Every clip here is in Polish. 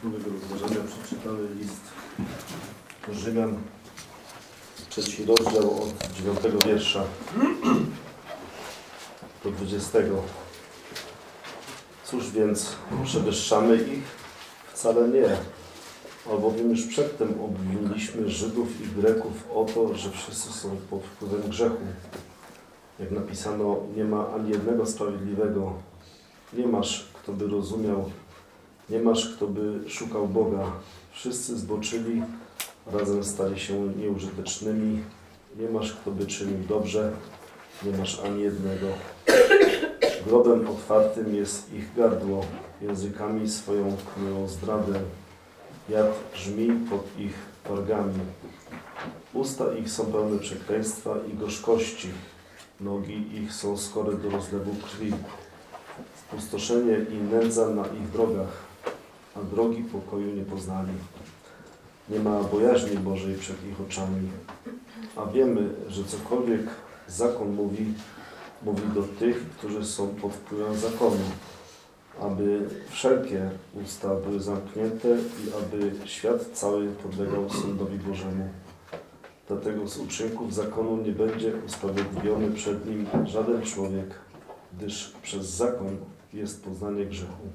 wspólnego rozważania przeczytamy list Rzymian, trzeci rozdział od dziewiątego wiersza do dwudziestego. Cóż więc, przewyższamy ich? Wcale nie. Albowiem już przedtem obwiniliśmy Żydów i Greków o to, że wszyscy są pod wpływem grzechu. Jak napisano, nie ma ani jednego sprawiedliwego. Nie masz, kto by rozumiał, nie masz, kto by szukał Boga. Wszyscy zboczyli, razem stali się nieużytecznymi. Nie masz, kto by czynił dobrze, nie masz ani jednego. Grobem otwartym jest ich gardło, językami swoją knują zdradę. Jad brzmi pod ich wargami. Usta ich są pełne przekleństwa i gorzkości. Nogi ich są skore do rozlewu krwi. Spustoszenie i nędza na ich drogach, a drogi pokoju nie poznali. Nie ma bojaźni Bożej przed ich oczami. A wiemy, że cokolwiek zakon mówi, mówi do tych, którzy są pod wpływem zakonu, aby wszelkie usta były zamknięte i aby świat cały podlegał sądowi Bożemu. Dlatego z uczynków zakonu nie będzie usprawiedliwiony przed nim żaden człowiek, gdyż przez zakon jest poznanie grzechu.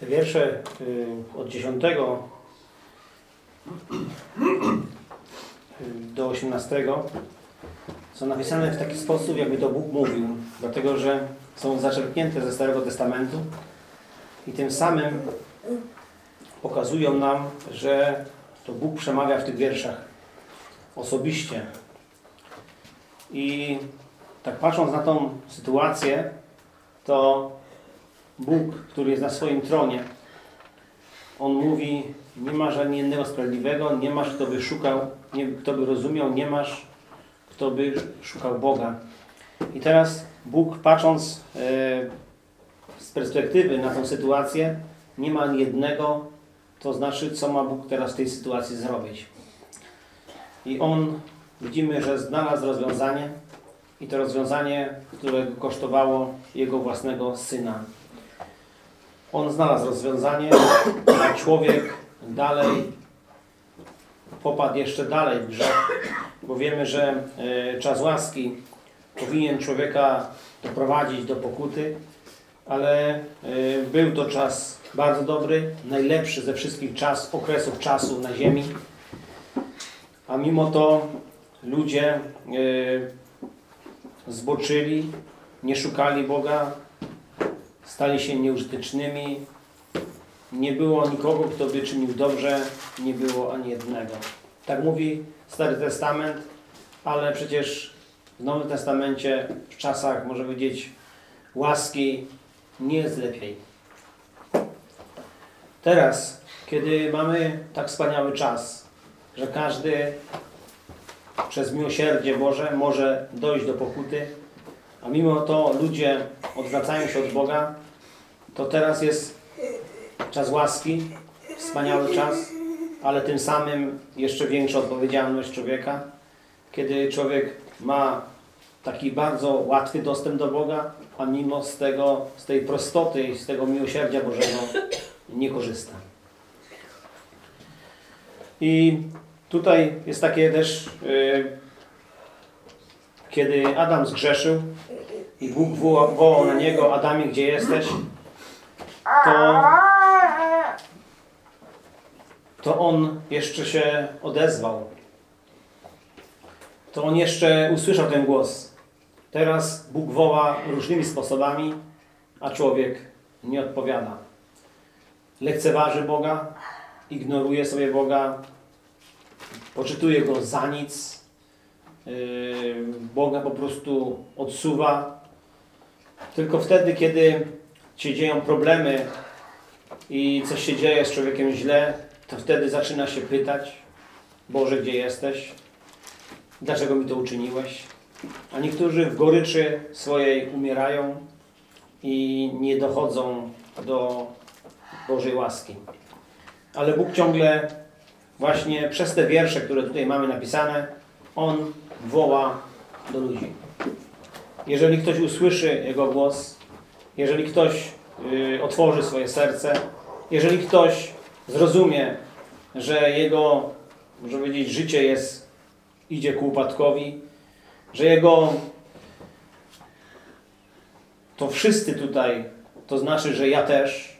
Te wiersze y, od 10 y, do 18 są napisane w taki sposób, jakby to Bóg mówił, dlatego że są zaczerpnięte ze Starego Testamentu i tym samym pokazują nam, że to Bóg przemawia w tych wierszach osobiście. I tak patrząc na tą sytuację, to Bóg, który jest na swoim tronie, On mówi, nie masz ani jednego sprawiedliwego, nie masz, kto by szukał, nie, kto by rozumiał, nie masz, kto by szukał Boga. I teraz Bóg, patrząc e, z perspektywy na tą sytuację, nie ma ani jednego, to znaczy, co ma Bóg teraz w tej sytuacji zrobić. I On, widzimy, że znalazł rozwiązanie i to rozwiązanie, które kosztowało Jego własnego Syna. On znalazł rozwiązanie, a człowiek dalej popadł jeszcze dalej w grzech, bo wiemy, że e, czas łaski powinien człowieka doprowadzić do pokuty, ale e, był to czas bardzo dobry, najlepszy ze wszystkich czas, okresów czasu na ziemi, a mimo to ludzie e, zboczyli, nie szukali Boga, stali się nieużytecznymi. Nie było nikogo, kto by czynił dobrze, nie było ani jednego. Tak mówi Stary Testament, ale przecież w Nowym Testamencie, w czasach, może powiedzieć, łaski, nie jest lepiej. Teraz, kiedy mamy tak wspaniały czas, że każdy przez miłosierdzie Boże może dojść do pokuty, a mimo to ludzie odwracają się od Boga, to teraz jest czas łaski, wspaniały czas, ale tym samym jeszcze większa odpowiedzialność człowieka, kiedy człowiek ma taki bardzo łatwy dostęp do Boga, a mimo z, tego, z tej prostoty, z tego miłosierdzia Bożego nie korzysta. I tutaj jest takie też, yy, kiedy Adam zgrzeszył i Bóg wołał, na niego, Adamie, gdzie jesteś? To, to on jeszcze się odezwał. To on jeszcze usłyszał ten głos. Teraz Bóg woła różnymi sposobami, a człowiek nie odpowiada. Lekceważy Boga, ignoruje sobie Boga, poczytuje Go za nic, Boga po prostu odsuwa. Tylko wtedy, kiedy się dzieją problemy i coś się dzieje z człowiekiem źle, to wtedy zaczyna się pytać, Boże, gdzie jesteś? Dlaczego mi to uczyniłeś? A niektórzy w goryczy swojej umierają i nie dochodzą do Bożej łaski. Ale Bóg ciągle właśnie przez te wiersze, które tutaj mamy napisane, On woła do ludzi. Jeżeli ktoś usłyszy Jego głos, jeżeli ktoś y, otworzy swoje serce, jeżeli ktoś zrozumie, że jego, można powiedzieć, życie jest, idzie ku upadkowi, że jego to wszyscy tutaj, to znaczy, że ja też,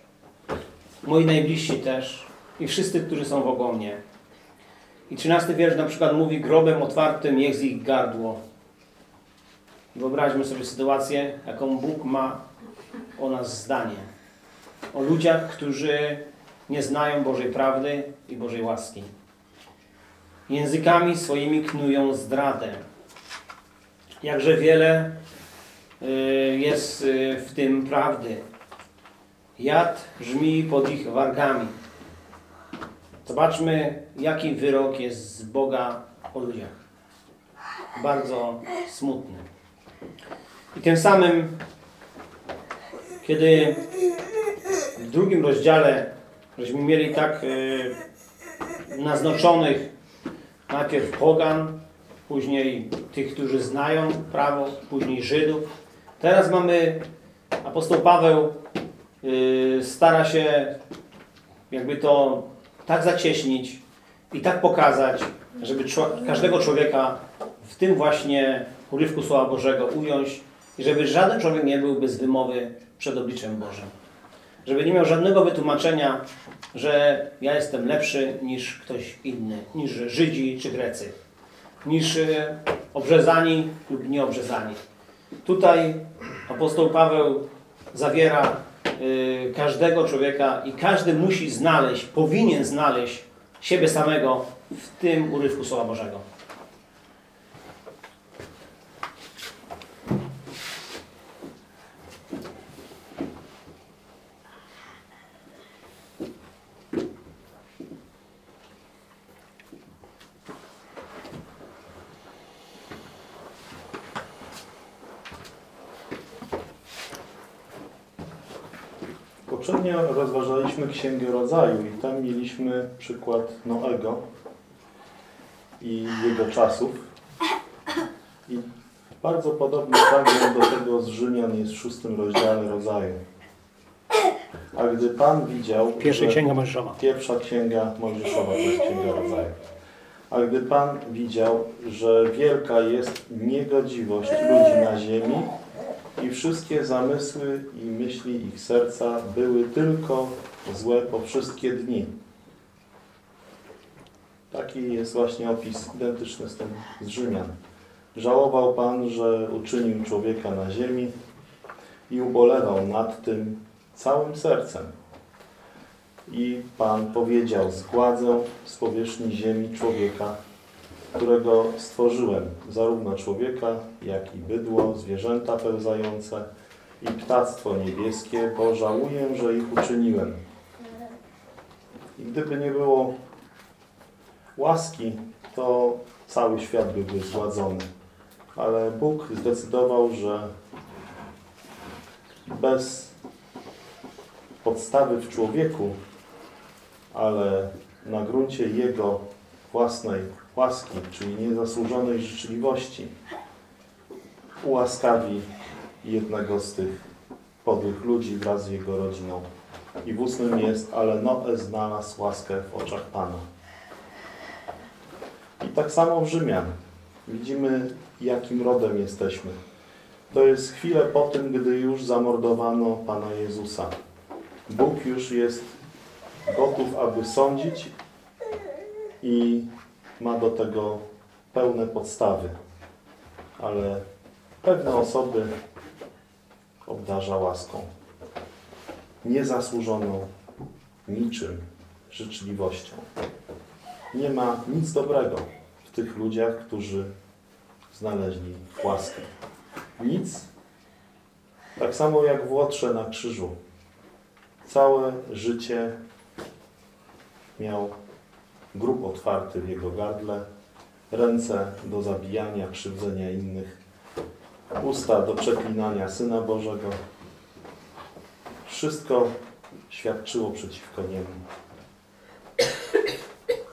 moi najbliżsi też i wszyscy, którzy są wokół mnie. I trzynasty wiersz na przykład mówi, grobem otwartym jest ich gardło. Wyobraźmy sobie sytuację, jaką Bóg ma o nas zdanie. O ludziach, którzy nie znają Bożej prawdy i Bożej łaski. Językami swoimi knują zdradę. Jakże wiele y, jest y, w tym prawdy. Jad brzmi pod ich wargami. Zobaczmy, jaki wyrok jest z Boga o ludziach. Bardzo smutny. I tym samym, kiedy w drugim rozdziale żeśmy mieli tak y, naznaczonych najpierw pogan, później tych, którzy znają prawo, później Żydów. Teraz mamy apostoł Paweł y, stara się jakby to tak zacieśnić i tak pokazać, żeby każdego człowieka w tym właśnie urywku Słowa Bożego ująć i żeby żaden człowiek nie był bez wymowy przed obliczem Bożym. Żeby nie miał żadnego wytłumaczenia, że ja jestem lepszy niż ktoś inny, niż Żydzi czy Grecy, niż e, obrzezani lub nieobrzezani. Tutaj apostoł Paweł zawiera każdego człowieka i każdy musi znaleźć, powinien znaleźć siebie samego w tym urywku Słowa Bożego. Księgę Rodzaju i tam mieliśmy przykład Noego i jego czasów. I bardzo podobny fragment do tego z Rzymian jest w szóstym rozdziale Rodzaju. A gdy Pan widział, Pierwsza Księga Mojżeszowa. Pierwsza księga Mojżeszowa to jest księga rodzaju. A gdy Pan widział, że wielka jest niegodziwość ludzi na ziemi i wszystkie zamysły i myśli ich serca były tylko złe po wszystkie dni. Taki jest właśnie opis identyczny z tym z Rzymian. Żałował Pan, że uczynił człowieka na ziemi i ubolewał nad tym całym sercem. I Pan powiedział, zgładzę z powierzchni ziemi człowieka, którego stworzyłem, zarówno człowieka, jak i bydło, zwierzęta pełzające i ptactwo niebieskie, bo żałuję, że ich uczyniłem. I gdyby nie było łaski, to cały świat byłby zgładzony. Ale Bóg zdecydował, że bez podstawy w człowieku ale na gruncie Jego własnej łaski, czyli niezasłużonej życzliwości, ułaskawi jednego z tych podłych ludzi wraz z jego rodziną. I w ósmym jest, ale Noe znalazł łaskę w oczach Pana. I tak samo w Rzymian. Widzimy, jakim rodem jesteśmy. To jest chwilę po tym, gdy już zamordowano Pana Jezusa. Bóg już jest gotów, aby sądzić i ma do tego pełne podstawy. Ale pewne osoby obdarza łaską. Niezasłużoną niczym życzliwością. Nie ma nic dobrego w tych ludziach, którzy znaleźli łaskę. Nic. Tak samo jak w Łotrze na krzyżu. Całe życie miał grób otwarty w jego gardle, ręce do zabijania, krzywdzenia innych, usta do przeklinania Syna Bożego. Wszystko świadczyło przeciwko niemu.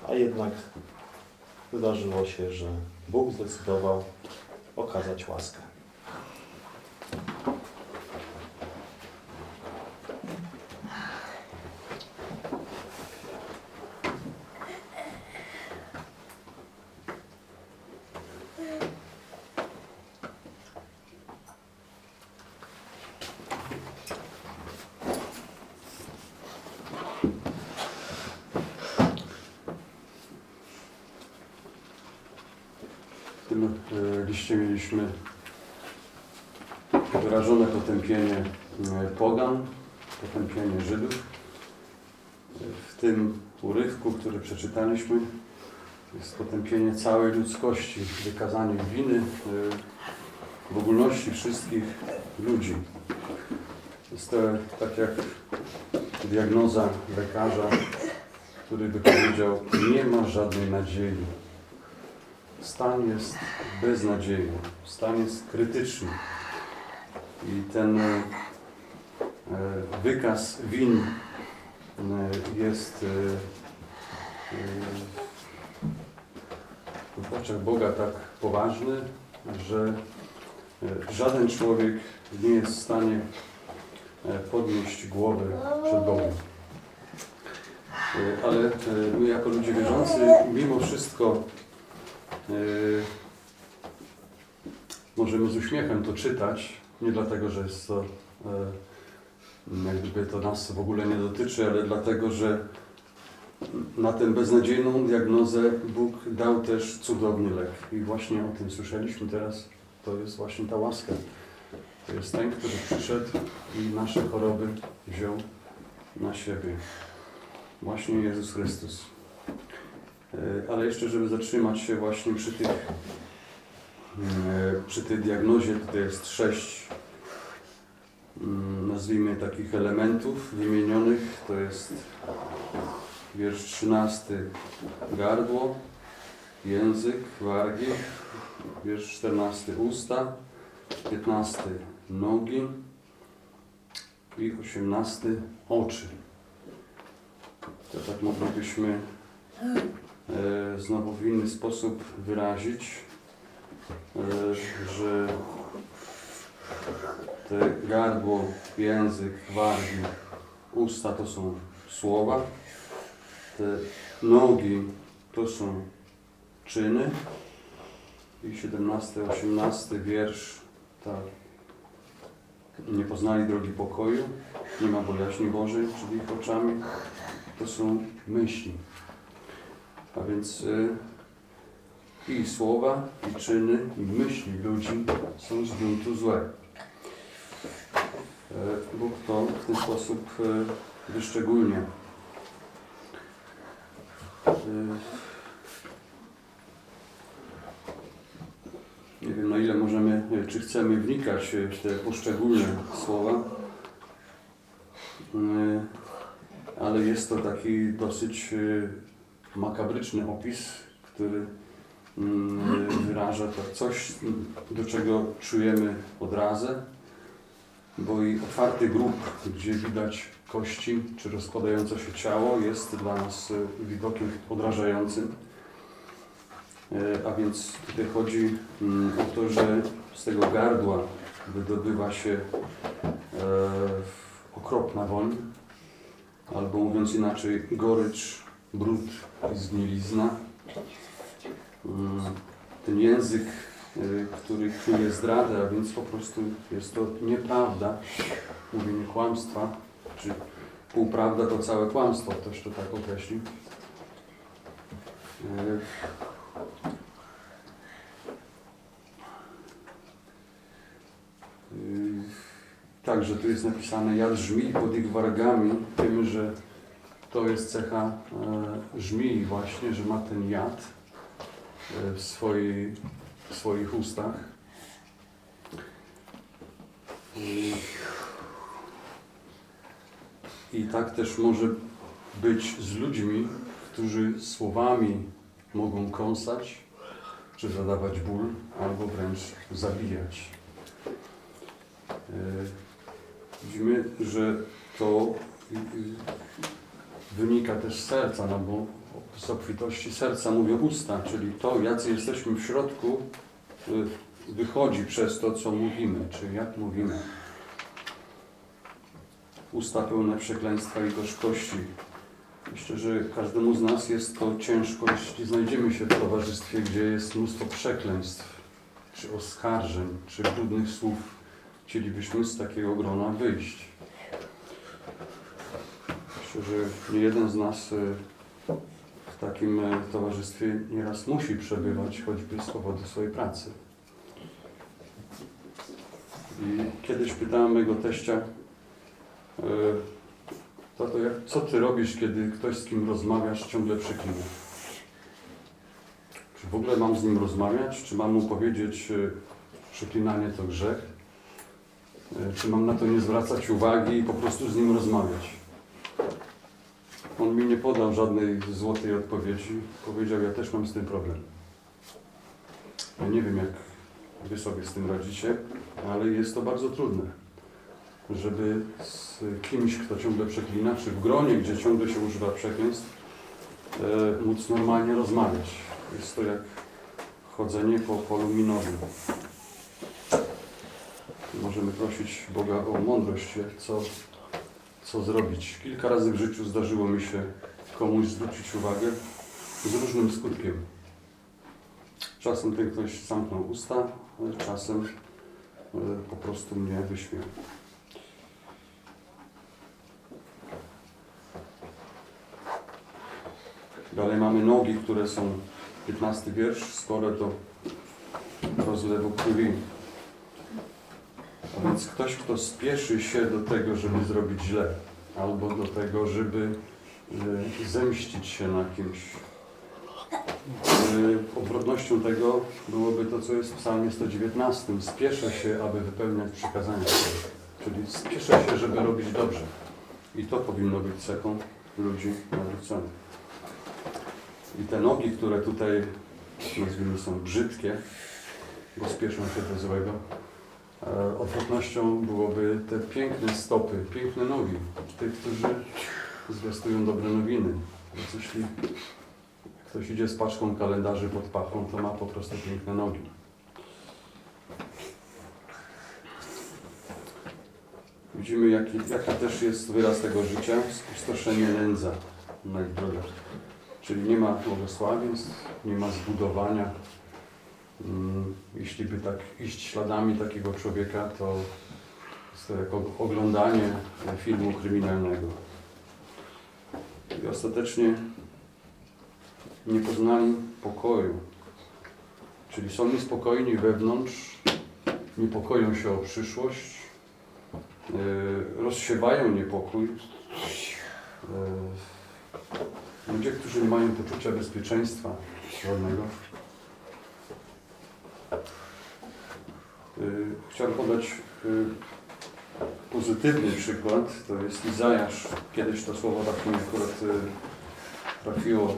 A jednak wydarzyło się, że Bóg zdecydował okazać łaskę. W tym e, liście mieliśmy wyrażone potępienie e, pogan, potępienie Żydów. E, W tym urywku, który przeczytaliśmy, potępienie całej ludzkości, wykazanie winy e, w ogólności wszystkich ludzi. Jest to tak jak diagnoza lekarza, który by powiedział, nie ma żadnej nadziei. Stan jest beznadziejny, stan jest krytyczny. I ten e, e, wykaz win jest oczach Boga tak poważny, że e, żaden człowiek nie jest w stanie e, podnieść głowy przed Bogiem. E, Ale my jako ludzie wierzący mimo wszystko możemy z uśmiechem to czytać, nie dlatego, że jest to, jak gdyby to nas w ogóle nie dotyczy, ale dlatego, że na tę beznadziejną diagnozę Bóg dał też cudowny lek. I właśnie o tym słyszeliśmy teraz. To jest właśnie ta łaska. To jest ten, który przyszedł i nasze choroby wziął na siebie. Właśnie Jezus Chrystus. E, Ale jeszcze, żeby zatrzymać się właśnie przy tych, e, przy tej diagnozie, tutaj jest sześć, mm, nazwijmy takich elementów wymienionych. To jest wiersz 13, gardło, język, wargi, wiersz 14, usta, 15, nogi i 18, oczy. To tak moglibyśmy e, znowu w inny sposób wyrazić, e, że te gardło, język, wargi, usta to są słowa, te nogi to są czyny i 17-18 wiersz tak nie poznali drogi pokoju, nie ma bojaźni Bożej przed ich oczami, to są myśli. A więc y, i słowa, i czyny, i myśli ludzi są z gruntu złe. E, Bóg to w ten sposób e, wyszczególnia. E, Nie wiem na ile możemy, czy chcemy wnikać w te poszczególne słowa, E, ale jest to taki dosyć e, makabryczny opis, który wyraża to coś, do czego czujemy odrazę, bo i otwarty grób, gdzie widać kości czy rozkładające się ciało, jest dla nas e, widokiem odrażającym. E, A więc tutaj chodzi mm, o to, że z tego gardła wydobywa się e, okropna woń, albo mówiąc inaczej, gorycz, brud i zgnilizna. Mm, Ten język, y, który czuje zdradę, a więc po prostu jest to nieprawda, mówienie kłamstwa, czy półprawda to całe kłamstwo, ktoś to tak określił. Y, także tu jest napisane jad żmij pod ich wargami. Wiemy, że to jest cecha e, żmii właśnie, że ma ten jad e, w, swojej, w swoich ustach. I, tak też może być z ludźmi, którzy słowami mogą kąsać, czy zadawać ból, albo wręcz zabijać. E, Widzimy, że to y, y, wynika też z serca, no bo z obfitości serca mówią usta, czyli to, jacy jesteśmy w środku, y, wychodzi przez to, co mówimy, czy jak mówimy. Usta pełne przekleństwa i gorzkości. Myślę, że każdemu z nas jest to ciężko, jeśli znajdziemy się w towarzystwie, gdzie jest mnóstwo przekleństw, czy oskarżeń, czy brudnych słów. Chcielibyśmy z takiego grona wyjść. Myślę, że nie jeden z nas y, w takim y, towarzystwie nieraz musi przebywać, choćby z powodu swojej pracy. I kiedyś pytałem mojego teścia, Tato, jak, co ty robisz, kiedy ktoś z kim rozmawiasz ciągle przeklina? Czy w ogóle mam z nim rozmawiać? Czy mam mu powiedzieć, y, przeklinanie to grzech? Y, Czy mam na to nie zwracać uwagi i po prostu z nim rozmawiać? On mi nie podał żadnej złotej odpowiedzi. Powiedział, ja też mam z tym problem. Ja nie wiem, jak wy sobie z tym radzicie, ale jest to bardzo trudne żeby z kimś, kto ciągle przeklina, czy w gronie, gdzie ciągle się używa przekleństw, e, móc normalnie rozmawiać. Jest to jak chodzenie po polu minowym. Możemy prosić Boga o mądrość, co, co zrobić. Kilka razy w życiu zdarzyło mi się komuś zwrócić uwagę z różnym skutkiem. Czasem ten ktoś zamknął usta, czasem e, po prostu mnie wyśmiał. Dalej mamy nogi, które są 15 wiersz, skoro do rozlewu krwi. A więc ktoś, kto spieszy się do tego, żeby zrobić źle, albo do tego, żeby y, zemścić się na kimś. Y, odwrotnością tego byłoby to, co jest w psalmie 119. Spieszę się, aby wypełniać przykazania. Czyli spieszę się, żeby robić dobrze. I to powinno być cechą ludzi nawróconych. I te nogi, które tutaj nazwijmy są brzydkie, bo spieszą się do złego, e, odwrotnością byłoby te piękne stopy, piękne nogi tych, którzy zwiastują dobre nowiny. Więc jeśli ktoś idzie z paczką kalendarzy pod pachą, to ma po prostu piękne nogi. Widzimy, jaki, jaka też jest wyraz tego życia, spustoszenie nędza na ich. Czyli nie ma błogosławieństw, nie ma zbudowania. Mm, Jeśli by tak iść śladami takiego człowieka, to jest to jako oglądanie filmu kryminalnego. I ostatecznie nie poznali pokoju. Czyli są niespokojni wewnątrz, niepokoją się o przyszłość, yy, rozsiewają niepokój. Ludzie, którzy nie mają poczucia bezpieczeństwa żadnego. Yy, Chciałem podać yy, pozytywny przykład. To jest Izajasz. Kiedyś to słowo tak mi akurat yy, trafiło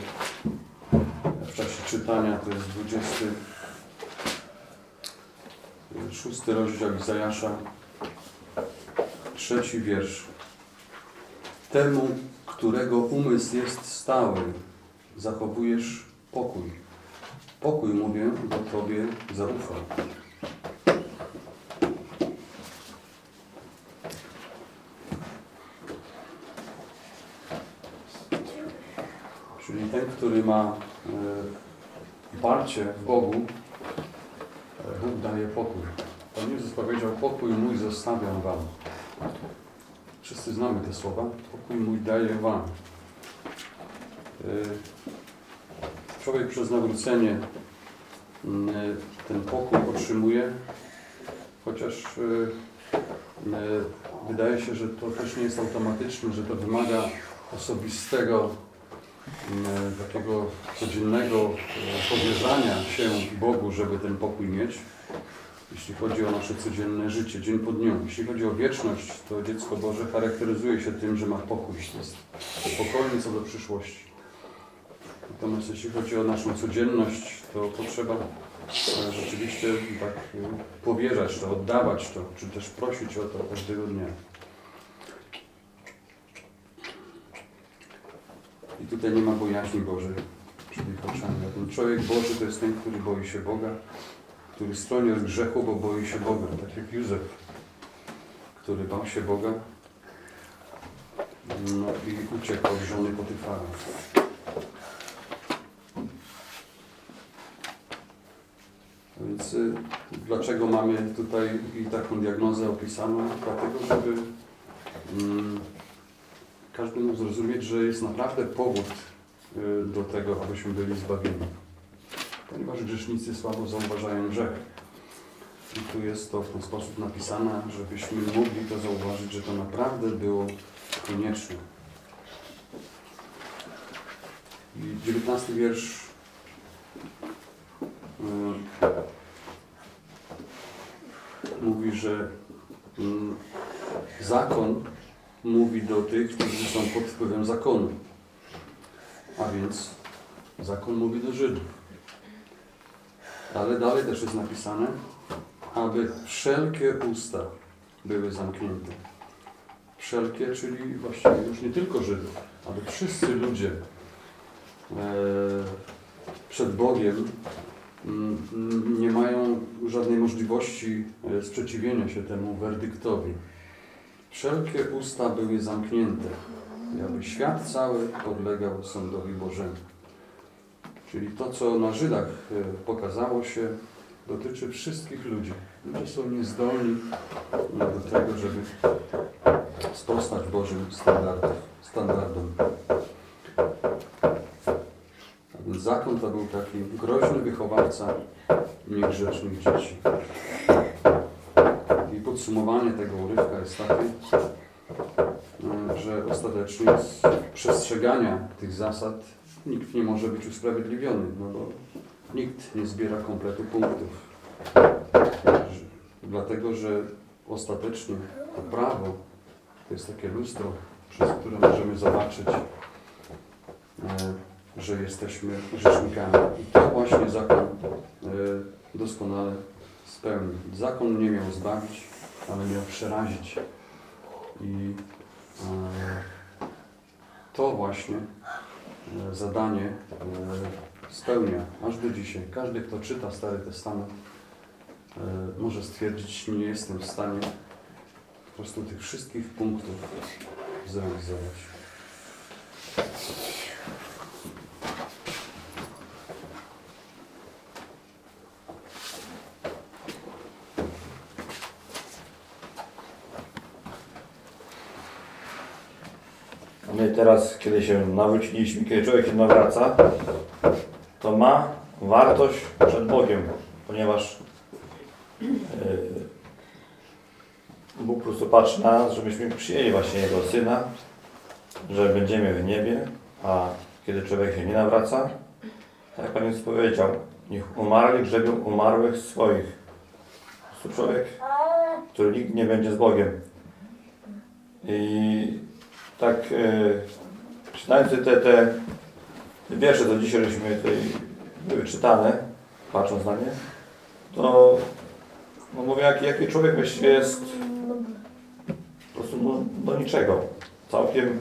w czasie czytania. To jest 26 rozdział Izajasza, trzeci wiersz. Temu którego umysł jest stały, zachowujesz pokój. Pokój, mówię, bo Tobie zaufam. Czyli ten, który ma e, parcie w Bogu, e, Bóg daje pokój. Pan Jezus powiedział, pokój mój zostawiam Wam. Wszyscy znamy te słowa. Pokój mój daję Wam. Y, Człowiek przez nawrócenie y, ten pokój otrzymuje, chociaż e, wydaje się, że to też nie jest automatyczne, że to wymaga osobistego, m, takiego codziennego e, powierzania się Bogu, żeby ten pokój mieć. Jeśli chodzi o nasze codzienne życie, dzień po dniu. Jeśli chodzi o wieczność, to dziecko Boże charakteryzuje się tym, że ma pokój. Jest spokojny co do przyszłości. Natomiast jeśli chodzi o naszą codzienność, to potrzeba e, rzeczywiście tak e, powierzać to, oddawać to, czy też prosić o to każdego dnia. I tutaj nie ma bojaźni Bożej oczami. A ten człowiek Boży to jest ten, który boi się Boga, który stroni od grzechu, bo boi się Boga. Tak jak Józef, który bał się Boga no i uciekł od żony Potyfara. Więc y, dlaczego mamy tutaj i taką diagnozę opisaną? Dlatego, żeby mm, każdy mógł zrozumieć, że jest naprawdę powód y, do tego, abyśmy byli zbawieni. Ponieważ grzesznicy słabo zauważają grzech. I tu jest to w ten sposób napisane, żebyśmy mogli to zauważyć, że to naprawdę było konieczne. I dziewiętnasty wiersz y, mówi, że mm, zakon mówi do tych, którzy są pod wpływem zakonu. A więc zakon mówi do Żydów. Ale dalej też jest napisane, aby wszelkie usta były zamknięte. Wszelkie, czyli właściwie już nie tylko Żydów, aby wszyscy ludzie e, przed Bogiem mm, nie mają żadnej możliwości e, sprzeciwienia się temu werdyktowi. Wszelkie usta były zamknięte, aby świat cały podlegał sądowi Bożemu. Czyli to, co na Żydach e, pokazało się, dotyczy wszystkich ludzi. Ludzie są niezdolni do tego, żeby sprostać Bożym standardom. standardom. Zakon to był taki groźny wychowawca niegrzecznych dzieci. I podsumowanie tego urywka jest takie, e, że ostatecznie z przestrzegania tych zasad nikt nie może być usprawiedliwiony, no bo nikt nie zbiera kompletu punktów. Dlatego, że ostatecznie to prawo to jest takie lustro, przez które możemy zobaczyć, e, że jesteśmy grzesznikami. I to właśnie zakon e, doskonale spełnił. Zakon nie miał zbawić, ale miał przerazić. I e, to właśnie zadanie e, spełnia aż do dzisiaj. Każdy, kto czyta Stary Testament, e, może stwierdzić, nie jestem w stanie po prostu tych wszystkich punktów zrealizować. My teraz, kiedy się nawróciliśmy, kiedy człowiek się nawraca, to ma wartość przed Bogiem, ponieważ yy, Bóg po prostu patrzy na nas, żebyśmy przyjęli właśnie Jego Syna, że będziemy w niebie, a kiedy człowiek się nie nawraca, tak jak Pan Jezus powiedział, niech umarli grzebią umarłych swoich. Prostu człowiek, który nigdy nie będzie z Bogiem. I tak e, czytając te, te, wiersze, co dzisiaj żeśmy tutaj były czytane, patrząc na nie, to no mówię, jaki, jaki człowiek właściwie jest po prostu no, do niczego. Całkiem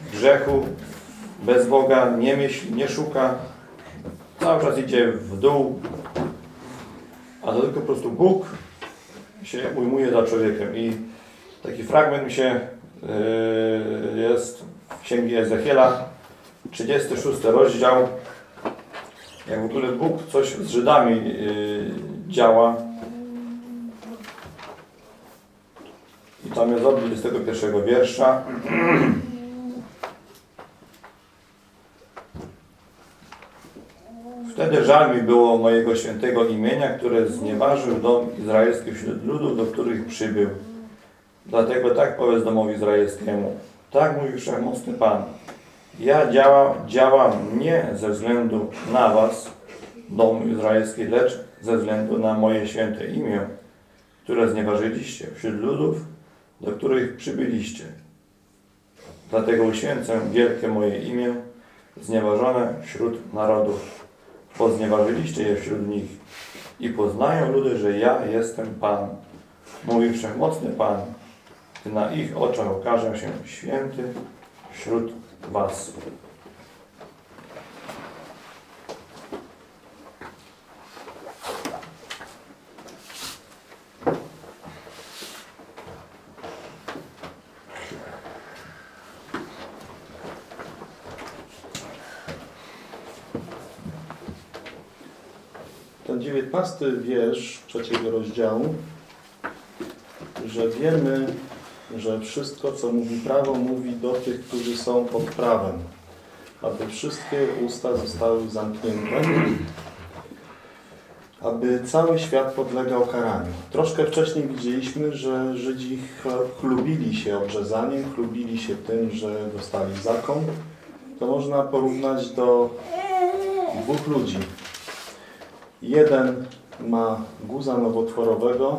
w grzechu, bez Boga, nie myśli, nie szuka, cały czas idzie w dół, a to tylko po prostu Bóg się ujmuje za człowiekiem. I taki fragment mi się jest w Księgi Ezechiela, 36 rozdział. Jak w ogóle Bóg coś z Żydami yy, działa. I tam jest od 21 wiersza. Wtedy żal mi było mojego świętego imienia, które znieważył dom izraelski wśród ludów, do których przybył. Dlatego tak powiedz domowi izraelskiemu. Tak mówi Wszechmocny Pan. Ja działam, działam nie ze względu na was, domu izraelski, lecz ze względu na moje święte imię, które znieważyliście wśród ludów, do których przybyliście. Dlatego uświęcę wielkie moje imię, znieważone wśród narodów, bo znieważyliście je wśród nich i poznają ludy, że ja jestem Pan, mówi Wszechmocny Pan, na ich oczach okażę się święty wśród was. Ten dziewiętnasty wiersz trzeciego rozdziału, że wiemy, że wszystko, co mówi prawo, mówi do tych, którzy są pod prawem, aby wszystkie usta zostały zamknięte, aby cały świat podlegał karaniu. Troszkę wcześniej widzieliśmy, że Żydzi ch- chlubili się obrzezaniem, chlubili się tym, że dostali zakon. To można porównać do dwóch ludzi. Jeden ma guza nowotworowego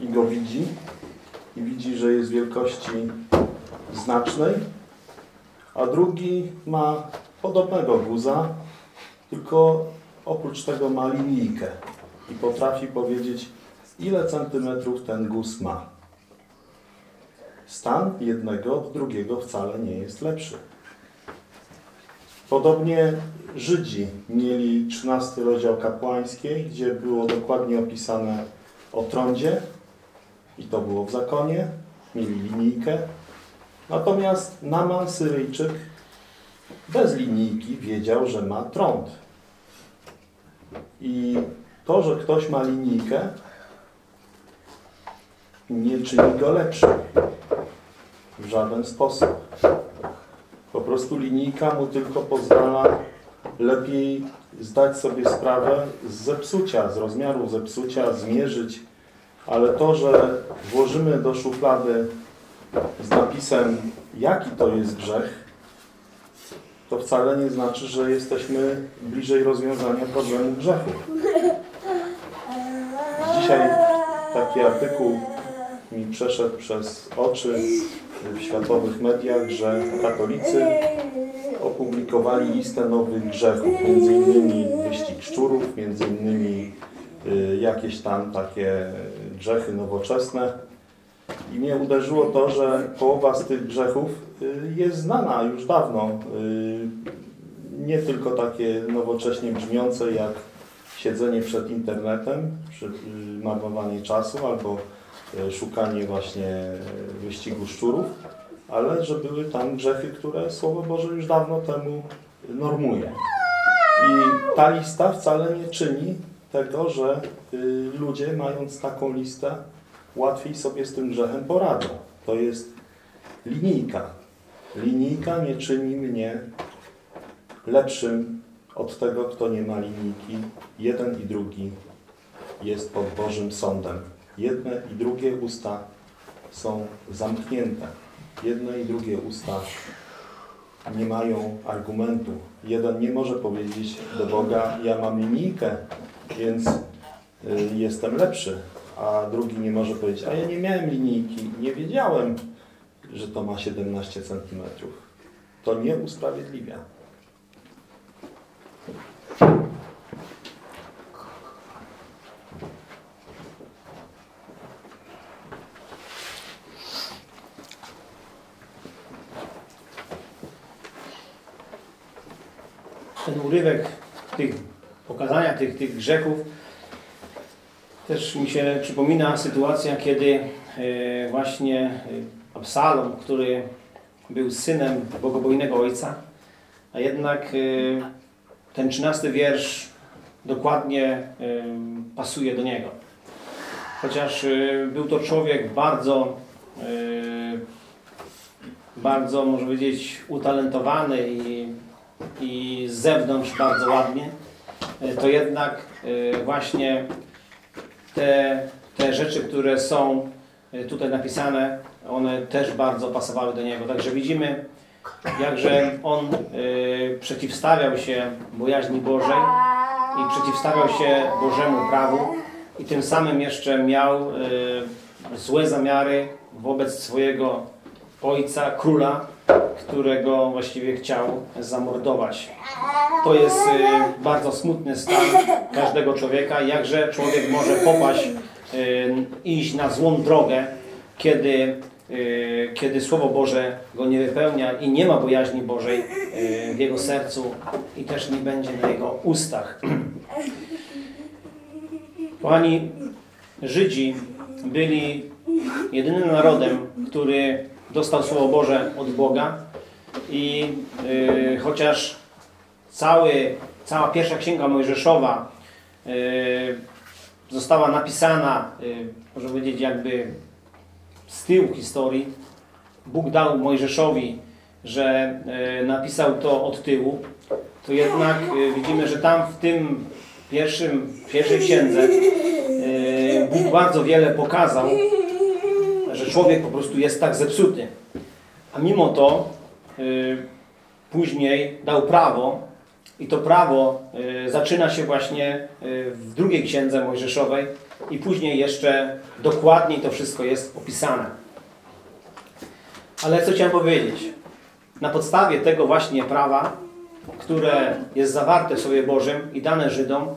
i go widzi i widzi, że jest wielkości znacznej, a drugi ma podobnego guza, tylko oprócz tego ma linijkę i potrafi powiedzieć, ile centymetrów ten guz ma. Stan jednego od drugiego wcale nie jest lepszy. Podobnie Żydzi mieli 13 rozdział kapłańskiej, gdzie było dokładnie opisane o trądzie i to było w zakonie, mieli linijkę. Natomiast Naman Syryjczyk bez linijki wiedział, że ma trąd. I to, że ktoś ma linijkę, nie czyni go lepszym w żaden sposób. Po prostu linijka mu tylko pozwala lepiej zdać sobie sprawę z zepsucia, z rozmiaru zepsucia, zmierzyć, ale to, że włożymy do szuflady z napisem, jaki to jest grzech, to wcale nie znaczy, że jesteśmy bliżej rozwiązania problemu grzechu. Dzisiaj taki artykuł mi przeszedł przez oczy w światowych mediach, że katolicy opublikowali listę nowych grzechów, między innymi wyścig szczurów, między innymi jakieś tam takie grzechy nowoczesne. I mnie uderzyło to, że połowa z tych grzechów y, jest znana już dawno. Y, Nie tylko takie nowocześnie brzmiące jak siedzenie przed internetem, czy y, marnowanie czasu albo y, szukanie właśnie y, wyścigu szczurów, ale że były tam grzechy, które Słowo Boże już dawno temu normuje. I ta lista wcale nie czyni tego, że y, ludzie mając taką listę łatwiej sobie z tym grzechem poradzą. To jest linijka. Linijka nie czyni mnie lepszym od tego, kto nie ma linijki. Jeden i drugi jest pod Bożym sądem. Jedne i drugie usta są zamknięte. Jedne i drugie usta nie mają argumentu. Jeden nie może powiedzieć do Boga, ja mam linijkę, więc y, jestem lepszy. A drugi nie może powiedzieć, a ja nie miałem linijki, nie wiedziałem, że to ma 17 cm. To nie usprawiedliwia. ten urywek tych pokazania tych, tych grzechów też mi się przypomina sytuacja, kiedy e, właśnie e, Absalom, który był synem bogobojnego ojca, a jednak e, ten trzynasty wiersz dokładnie pasuje do niego. Chociaż był to człowiek bardzo, bardzo, można powiedzieć, utalentowany i i z zewnątrz bardzo ładnie, to jednak e, właśnie te, te rzeczy, które są y, tutaj napisane, one też bardzo pasowały do niego. Także widzimy, jakże on przeciwstawiał się bojaźni Bożej i przeciwstawiał się Bożemu prawu i tym samym jeszcze miał złe zamiary wobec swojego ojca, króla, którego właściwie chciał zamordować. To jest y, bardzo smutny stan każdego człowieka, jakże człowiek może popaść, y, iść na złą drogę, kiedy, y, kiedy Słowo Boże go nie wypełnia i nie ma bojaźni Bożej w jego sercu i też nie będzie na jego ustach. Kochani, Żydzi byli jedynym narodem, który dostał Słowo Boże od Boga i y, chociaż cały, cała pierwsza księga Mojżeszowa y, została napisana, y, można powiedzieć, jakby z tyłu historii, Bóg dał Mojżeszowi, że y, napisał to od tyłu, to jednak widzimy, że tam w tym pierwszym, pierwszej księdze Bóg bardzo wiele pokazał, człowiek po prostu jest tak zepsuty. A mimo to y, później dał prawo i to prawo y, zaczyna się właśnie y, w drugiej księdze Mojżeszowej i później jeszcze dokładniej to wszystko jest opisane. Ale co chciałem powiedzieć? Na podstawie tego właśnie prawa, które jest zawarte w Słowie Bożym i dane Żydom,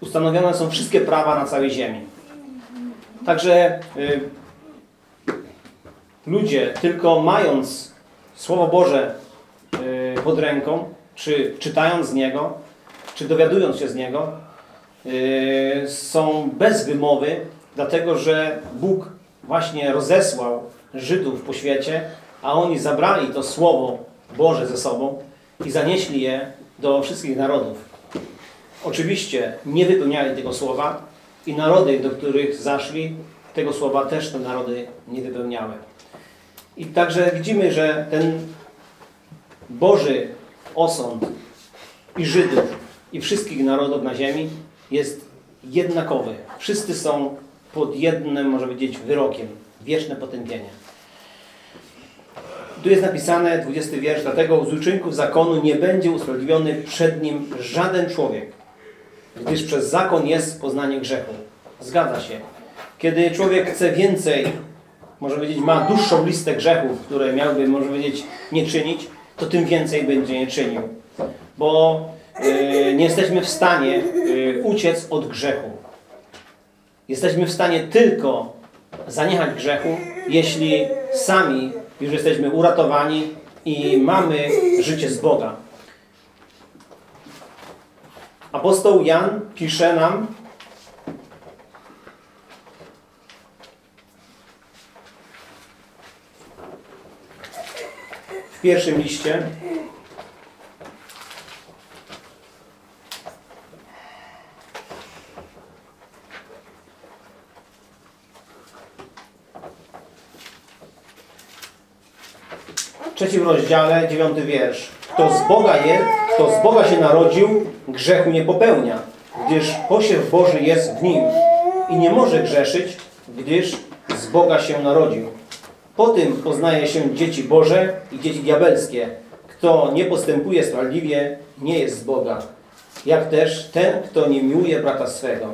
ustanowione są wszystkie prawa na całej ziemi. Także y, ludzie tylko mając Słowo Boże y, pod ręką, czy czytając z Niego, czy dowiadując się z Niego, y, są bez wymowy, dlatego że Bóg właśnie rozesłał Żydów po świecie, a oni zabrali to Słowo Boże ze sobą i zanieśli je do wszystkich narodów. Oczywiście nie wypełniali tego słowa i narody, do których zaszli, tego słowa też te narody nie wypełniały. I także widzimy, że ten Boży osąd i Żydów, i wszystkich narodów na ziemi jest jednakowy. Wszyscy są pod jednym, może powiedzieć, wyrokiem. Wieczne potępienie. Tu jest napisane, 20 wiersz, dlatego z uczynków zakonu nie będzie usprawiedliwiony przed nim żaden człowiek, gdyż przez zakon jest poznanie grzechu. Zgadza się. Kiedy człowiek chce więcej, może powiedzieć, ma dłuższą listę grzechów, które miałby, może powiedzieć, nie czynić, to tym więcej będzie nie czynił. Bo y, nie jesteśmy w stanie y, uciec od grzechu. Jesteśmy w stanie tylko zaniechać grzechu, jeśli sami już jesteśmy uratowani i mamy życie z Boga. Apostoł Jan pisze nam pierwszym liście w trzecim rozdziale, dziewiąty wiersz. Kto z Boga jest, kto z Boga się narodził, grzechu nie popełnia, gdyż posiew Boży jest w nim i nie może grzeszyć, gdyż z Boga się narodził. Po tym poznaje się dzieci Boże i dzieci diabelskie. Kto nie postępuje sprawiedliwie, nie jest z Boga. Jak też ten, kto nie miłuje brata swego.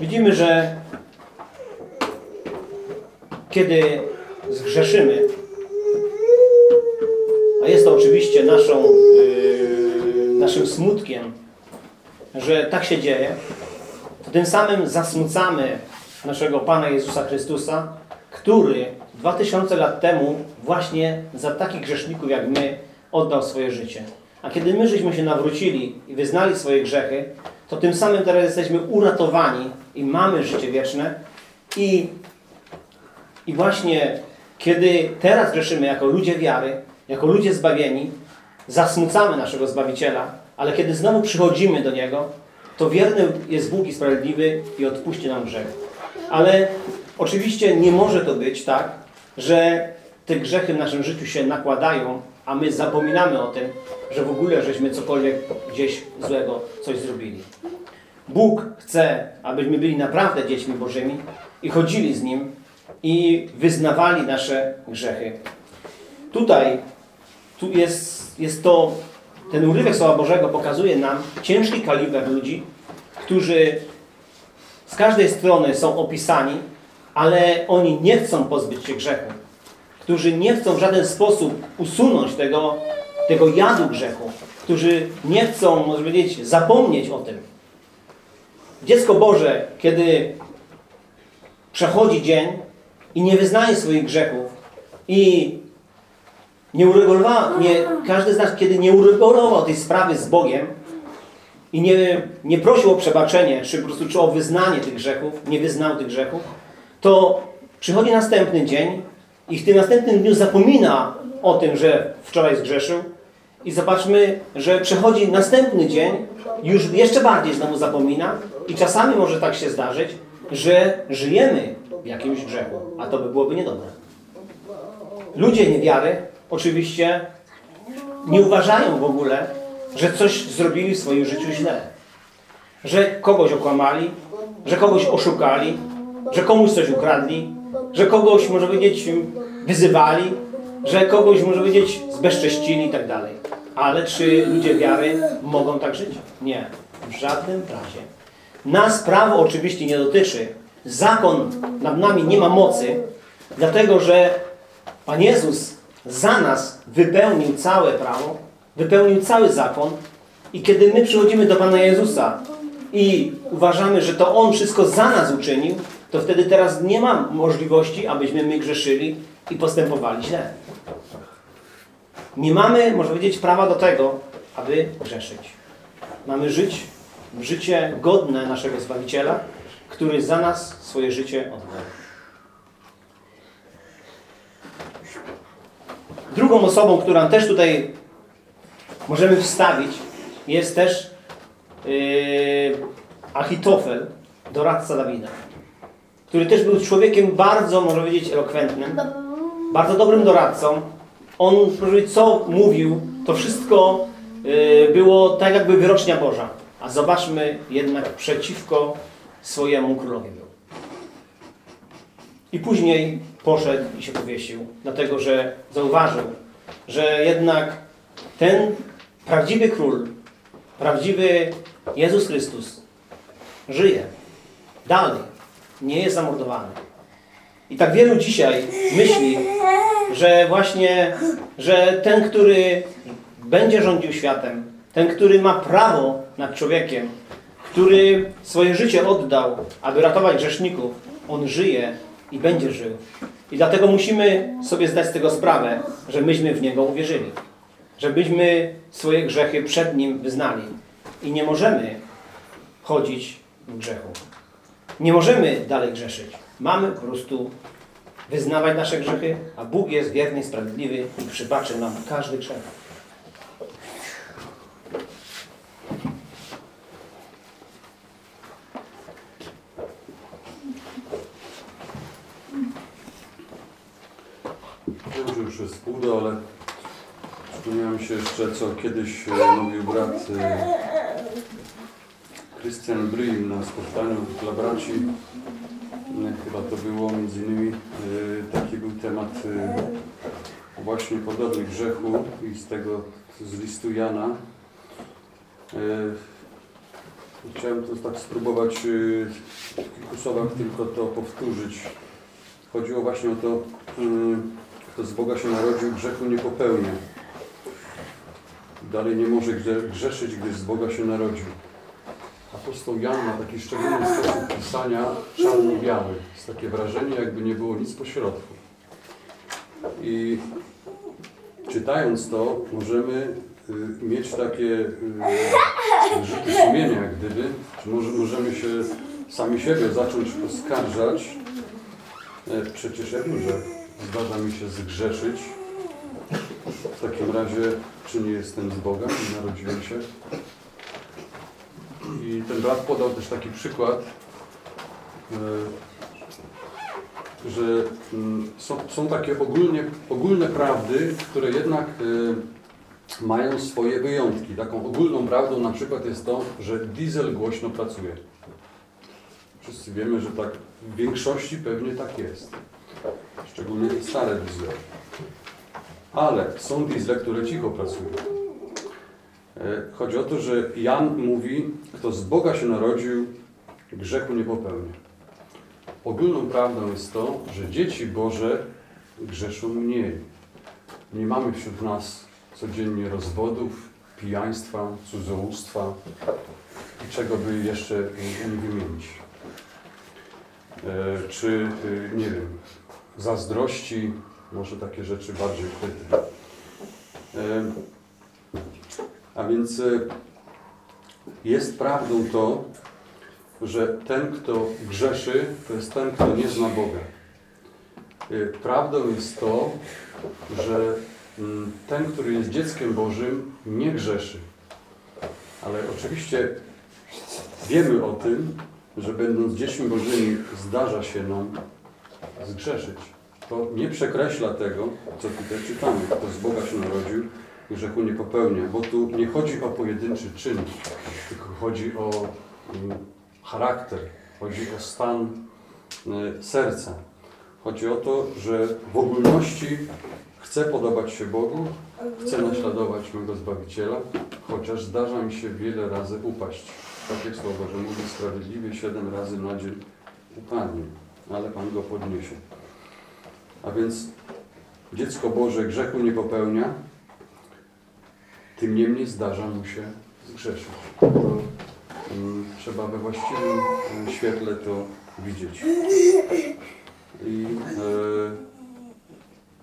Widzimy, że kiedy zgrzeszymy, a jest to oczywiście naszą, yy, naszym smutkiem, że tak się dzieje, to tym samym zasmucamy naszego Pana Jezusa Chrystusa, który 2000 lat temu właśnie za takich grzeszników jak my oddał swoje życie. A kiedy my żeśmy się nawrócili i wyznali swoje grzechy, to tym samym teraz jesteśmy uratowani i mamy życie wieczne i, i właśnie kiedy teraz grzeszymy jako ludzie wiary, jako ludzie zbawieni, zasmucamy naszego Zbawiciela, ale kiedy znowu przychodzimy do Niego, to wierny jest Bóg i sprawiedliwy i odpuści nam grzech. Ale oczywiście nie może to być tak, że te grzechy w naszym życiu się nakładają, a my zapominamy o tym, że w ogóle żeśmy cokolwiek gdzieś złego coś zrobili. Bóg chce, abyśmy byli naprawdę dziećmi Bożymi i chodzili z Nim i wyznawali nasze grzechy. Tutaj tu jest, jest to, ten urywek Słowa Bożego pokazuje nam ciężki kaliber ludzi, którzy z każdej strony są opisani, ale oni nie chcą pozbyć się grzechu. Którzy nie chcą w żaden sposób usunąć tego, tego jadu grzechu. Którzy nie chcą, można powiedzieć, zapomnieć o tym. Dziecko Boże, kiedy przechodzi dzień i nie wyznaje swoich grzechów i nie uregulował, nie, każdy z nas, kiedy nie uregulował tej sprawy z Bogiem i nie, nie prosił o przebaczenie, czy po prostu czy o wyznanie tych grzechów, nie wyznał tych grzechów, to przychodzi następny dzień i w tym następnym dniu zapomina o tym, że wczoraj zgrzeszył i zobaczmy, że przychodzi następny dzień, już jeszcze bardziej znowu zapomina i czasami może tak się zdarzyć, że żyjemy w jakimś grzechu, a to by byłoby niedobre. Ludzie niewiary oczywiście nie uważają w ogóle, że coś zrobili w swoim życiu źle. Że kogoś okłamali, że kogoś oszukali, że komuś coś ukradli, że kogoś, może powiedzieć, wyzywali, że kogoś, może powiedzieć, zbezcześcili i tak dalej. Ale czy ludzie wiary mogą tak żyć? Nie, w żadnym razie. Nas prawo oczywiście nie dotyczy. Zakon nad nami nie ma mocy, dlatego że Pan Jezus za nas wypełnił całe prawo, wypełnił cały zakon i kiedy my przychodzimy do Pana Jezusa i uważamy, że to On wszystko za nas uczynił, to wtedy teraz nie ma możliwości, abyśmy my grzeszyli i postępowali źle. Nie mamy, można powiedzieć, prawa do tego, aby grzeszyć. Mamy żyć życie godne naszego Zbawiciela, który za nas swoje życie oddał. Drugą osobą, którą też tutaj możemy wstawić, jest też yy, Achitofel, doradca Dawida, który też był człowiekiem bardzo, można powiedzieć, elokwentnym, bardzo dobrym doradcą. On, można powiedzieć, co mówił, to wszystko yy, było tak jakby wyrocznia Boża. A zobaczmy, jednak przeciwko swojemu królowi był. I później poszedł i się powiesił, dlatego że zauważył, że jednak ten prawdziwy król, prawdziwy Jezus Chrystus żyje dalej, nie jest zamordowany. I tak wielu dzisiaj myśli, że właśnie, że ten, który będzie rządził światem, ten, który ma prawo nad człowiekiem, który swoje życie oddał, aby ratować grzeszników, on żyje i będzie żył. I dlatego musimy sobie zdać z tego sprawę, że myśmy w Niego uwierzyli. Żebyśmy swoje grzechy przed Nim wyznali. I nie możemy chodzić w grzechu. Nie możemy dalej grzeszyć. Mamy po prostu wyznawać nasze grzechy, a Bóg jest wierny sprawiedliwy i przybaczy nam każdy grzech. Już jest pół ale przypomniałem się jeszcze, co kiedyś e, mówił brat e, Christian Brym na spotkaniu dla braci. E, Chyba to było między innymi, e, taki był temat e, właśnie podobnych grzechu i z tego, z listu Jana. E, Chciałem to tak spróbować e, w kilku słowach tylko to powtórzyć. Chodziło właśnie o to, mm, kto z Boga się narodził, grzechu nie popełnia. Dalej nie może grze- grzeszyć, gdyż z Boga się narodził. Apostoł Jan ma taki szczególny sposób pisania czarno-biały. Jest takie wrażenie, jakby nie było nic pośrodku. I czytając to, możemy y, mieć takie y, sumienia, jak gdyby, że może, możemy się sami siebie zacząć oskarżać. E, Przecież ja wiem, że zdarza mi się zgrzeszyć. W takim razie, czy nie jestem z Boga, nie narodziłem się? I ten brat podał też taki przykład. e, że mm, są, są takie ogólnie, ogólne prawdy, które jednak y, mają swoje wyjątki. Taką ogólną prawdą na przykład jest to, że diesel głośno pracuje. Wszyscy wiemy, że tak w większości pewnie tak jest. Szczególnie stare diesle. Ale są diesle, które cicho pracują. E, Chodzi o to, że Jan mówi, kto z Boga się narodził, grzechu nie popełnia. Ogólną prawdą jest to, że dzieci Boże grzeszą mniej. Nie mamy wśród nas codziennie rozwodów, pijaństwa, cudzołóstwa i czego by jeszcze nie wymienić. E, Czy, y, nie wiem, zazdrości, może takie rzeczy bardziej ukryte. E, A więc y, jest prawdą to, że ten, kto grzeszy, to jest ten, kto nie zna Boga. Y, Prawdą jest to, że mm, ten, który jest dzieckiem Bożym, nie grzeszy. Ale oczywiście wiemy o tym, że będąc dziećmi Bożymi zdarza się nam zgrzeszyć. To nie przekreśla tego, co tutaj czytamy. Kto z Boga się narodził, grzechu nie popełnia. Bo tu nie chodzi o pojedynczy czyn, tylko chodzi o mm, charakter, chodzi o stan y, serca. Chodzi o to, że w ogólności chcę podobać się Bogu, chcę naśladować mojego Zbawiciela, chociaż zdarza mi się wiele razy upaść. Takie słowo, że mówi sprawiedliwy siedem razy na dzień upadnie, ale Pan go podniesie. A więc dziecko Boże grzechu nie popełnia, tym niemniej zdarza mu się zgrzeszyć. Mm, trzeba we właściwym e, świetle to widzieć. I e,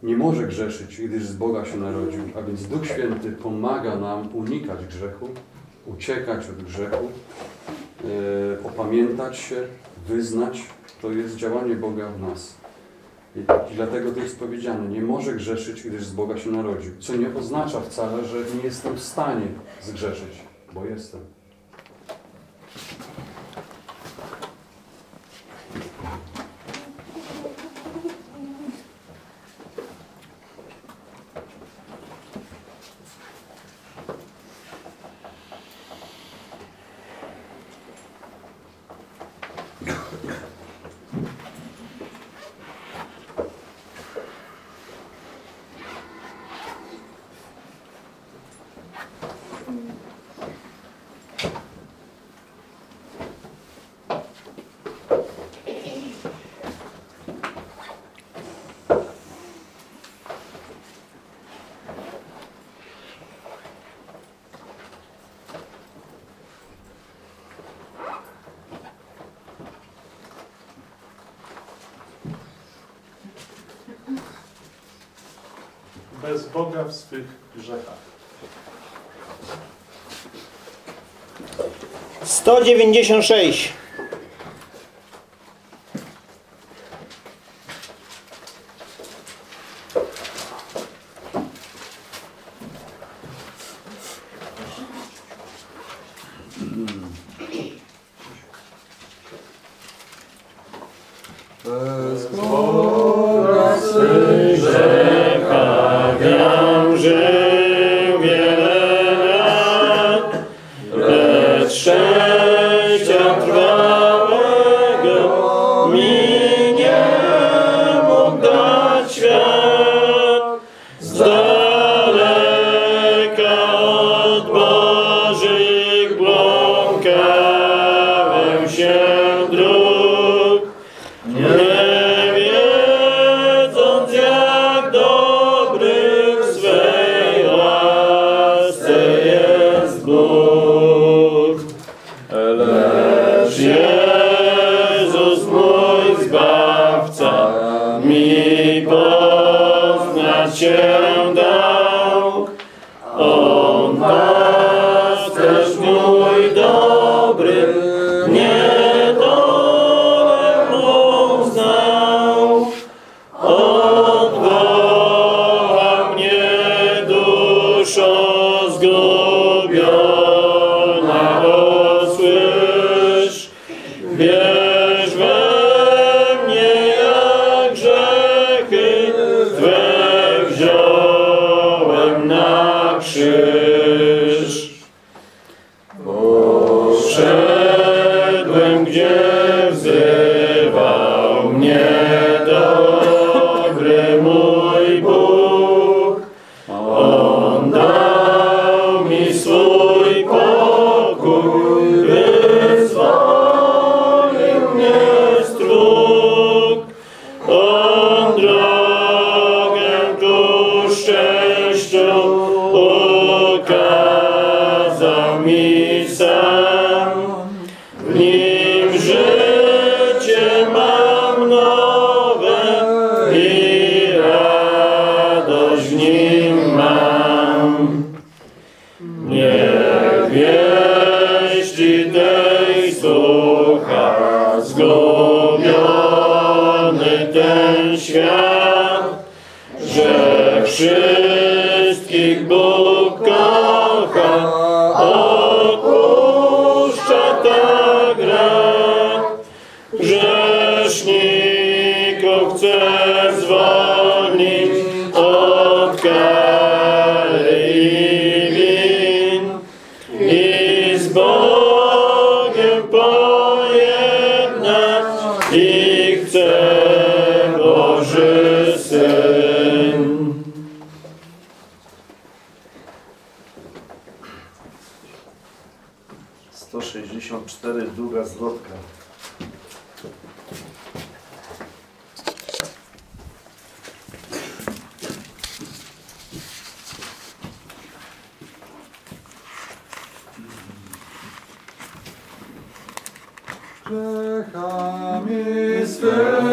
nie może grzeszyć, gdyż z Boga się narodził, a więc Duch Święty pomaga nam unikać grzechu, uciekać od grzechu, e, opamiętać się, wyznać. To jest działanie Boga w nas. I, I dlatego to jest powiedziane, nie może grzeszyć, gdyż z Boga się narodził. Co nie oznacza wcale, że nie jestem w stanie zgrzeszyć, bo jestem. bez Boga w swych grzechach. 196. Bez Wiem, żył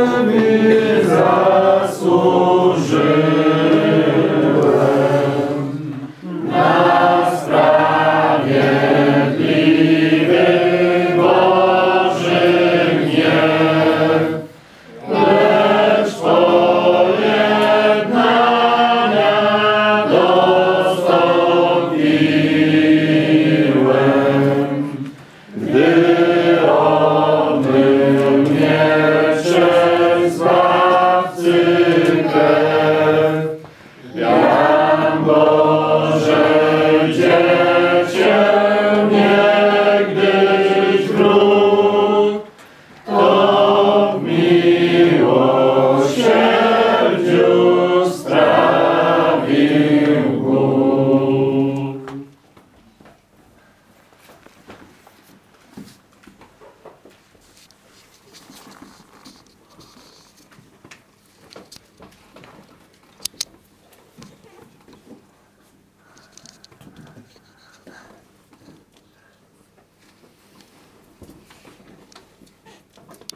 Amen.